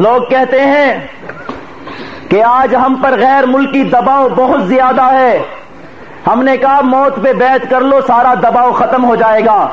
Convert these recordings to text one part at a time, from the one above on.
لوگ کہتے ہیں کہ آج ہم پر غیر ملکی دباؤ بہت زیادہ ہے۔ ہم نے کہا موت پہ بیت کر لو سارا دباؤ ختم ہو جائے گا۔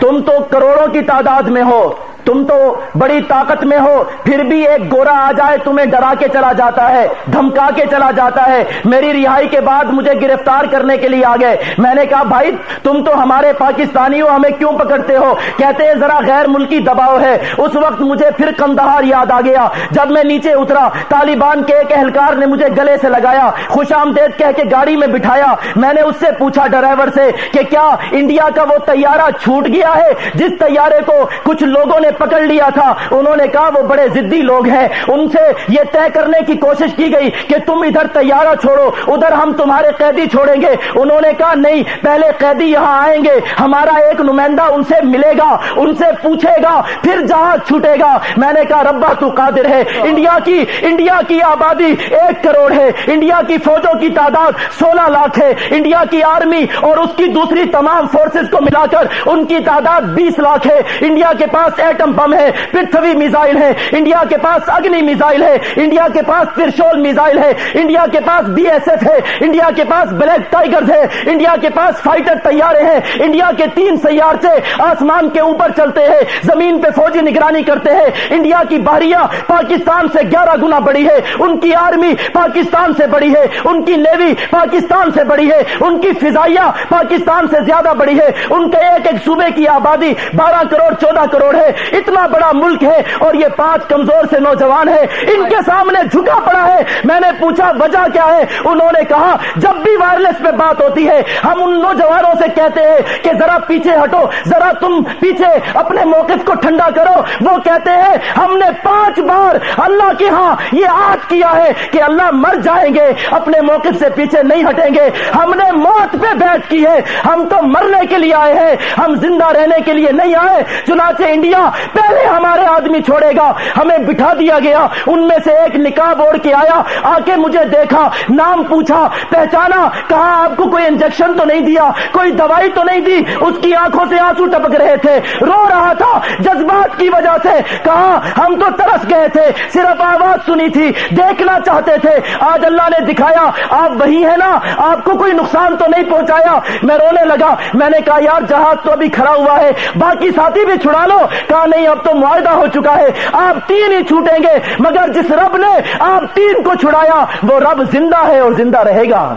تم تو کروڑوں کی تعداد میں ہو۔ تم تو بڑی طاقت میں ہو، پھر بھی ایک گورا آ جائے، تمہیں ڈرا کے چلا جاتا ہے، دھمکا کے چلا جاتا ہے۔ میری رہائی کے بعد مجھے گرفتار کرنے کے لیے آ گئے میں نے کہا، بھائی، تم تو ہمارے پاکستانی ہو ہمیں کیوں پکڑتے ہو؟ کہتے ہیں، ذرا غیر ملکی دباؤ ہے۔ اس وقت مجھے پھر کندہار یاد آ گیا۔ جب میں نیچے اترا، طالبان کے ایک اہلکار نے مجھے گلے سے لگایا، خوش آمدید کہہ کے گاڑی میں بٹھایا۔ میں نے اس سے پوچھا ڈرائیور سے کہ کیا انڈیا کا وہ تیارہ چھوٹ گیا ہے؟ جس تیارے کو کچھ لوگوں نے پکڑ لیا تھا۔ انہوں نے کہا، وہ بڑے ضدی لوگ ہیں۔ ان سے یہ طے کرنے کی کوشش کی گئی کہ تم ادھر تیارہ چھوڑو، ادھر ہم تمہارے قیدی چھوڑیں گے۔ انہوں نے کہا، نہیں، پہلے قیدی یہاں آئیں گے، ہمارا ایک نمائندہ ان سے ملے گا، ان سے پوچھے گا، پھر جہاز چھوٹے گا۔ میں نے کہا، ربا تو قادر ہے۔ انڈیا کی انڈیا کی آبادی ایک کروڑ ہے۔ انڈیا کی فوجوں کی تعداد سولہ لاکھ ہے۔ انڈیا کی آرمی اور اس کی دوسری تمام فورسز کو ملا کر ان کی تعداد بیس لاکھ ہے۔ انڈیا کے پاس ایٹم بم ہے پرتھوی میزائل ہے۔ انڈیا کے پاس اگنی میزائل ہے۔ انڈیا کے پاس ترشول میزائل ہے۔ انڈیا کے پاس بی ایس ایف ہے۔ انڈیا کے پاس بلیک ٹائیگرز ہے۔ انڈیا کے پاس فائٹر تیارے ہیں۔ انڈیا کے تین سیار سے آسمان کے اوپر چلتے ہیں۔ زمین پہ فوجی نگرانی کرتے ہیں۔ انڈیا کی باہریاں پاکستان سے گیارہ گنا بڑی ہے۔ ان کی آرمی پاکستان سے بڑی ہے۔ ان کی نیوی پاکستان سے بڑی ہے۔ ان کی فضائیہ پاکستان سے زیادہ بڑی ہے۔ ان کے ایک ایک صوبے کی آبادی بارہ کروڑ، چودہ کروڑ ہے۔ اتنا بڑا ملک ہے اور یہ پانچ کمزور سے نوجوان ہے، ان کے سامنے جھکا پڑا ہے۔ میں نے پوچھا، وجہ کیا ہے؟ انہوں نے کہا، جب بھی وائرلیس پہ بات ہوتی ہے، ہم ان نوجوانوں سے کہتے ہیں کہ ذرا پیچھے ہٹو، ذرا تم پیچھے اپنے موقف کو ٹھنڈا کرو۔ وہ کہتے ہیں، ہم نے پانچ بار اللہ کے ہاں یہ آج کیا ہے کہ اللہ مر جائیں گے، اپنے موقف سے پیچھے نہیں ہٹیں گے۔ ہم نے موت پہ بیٹھ کی ہے۔ ہم تو مرنے کے لیے آئے ہیں، ہم زندہ رہنے کے لیے نہیں آئے۔ چنانچہ انڈیا پہلے ہمارے آدمی چھوڑے گا، ہمیں بٹھا دیا گیا، ان میں سے ایک نکاب اوڑھ کے آیا آ کے مجھے دیکھا، نام پوچھا، پہچانا، کہا، آپ کو کوئی انجیکشن تو نہیں دیا، کوئی دوائی تو نہیں دی، اس کی آنکھوں سے آنسو ٹپک رہے تھے، رو رہا تھا، جذبات کی وجہ سے، کہا، ہم تو ترس گئے تھے، صرف آواز سنی تھی، دیکھنا چاہتے تھے، آج اللہ نے دکھایا، آپ وہی ہے نا، آپ کو کوئی نقصان تو نہیں پہنچایا، میں رونے لگا، میں نے کہا، یار، جہاز تو ابھی کھڑا ہوا ہے، باقی ساتھی بھی چھڑا لو، کہا نہیں، اب تو معاہدہ ہو چکا ہے۔ آپ تین ہی چھوٹیں گے، مگر جس رب نے آپ تین کو چھڑایا، وہ رب زندہ ہے اور زندہ رہے گا۔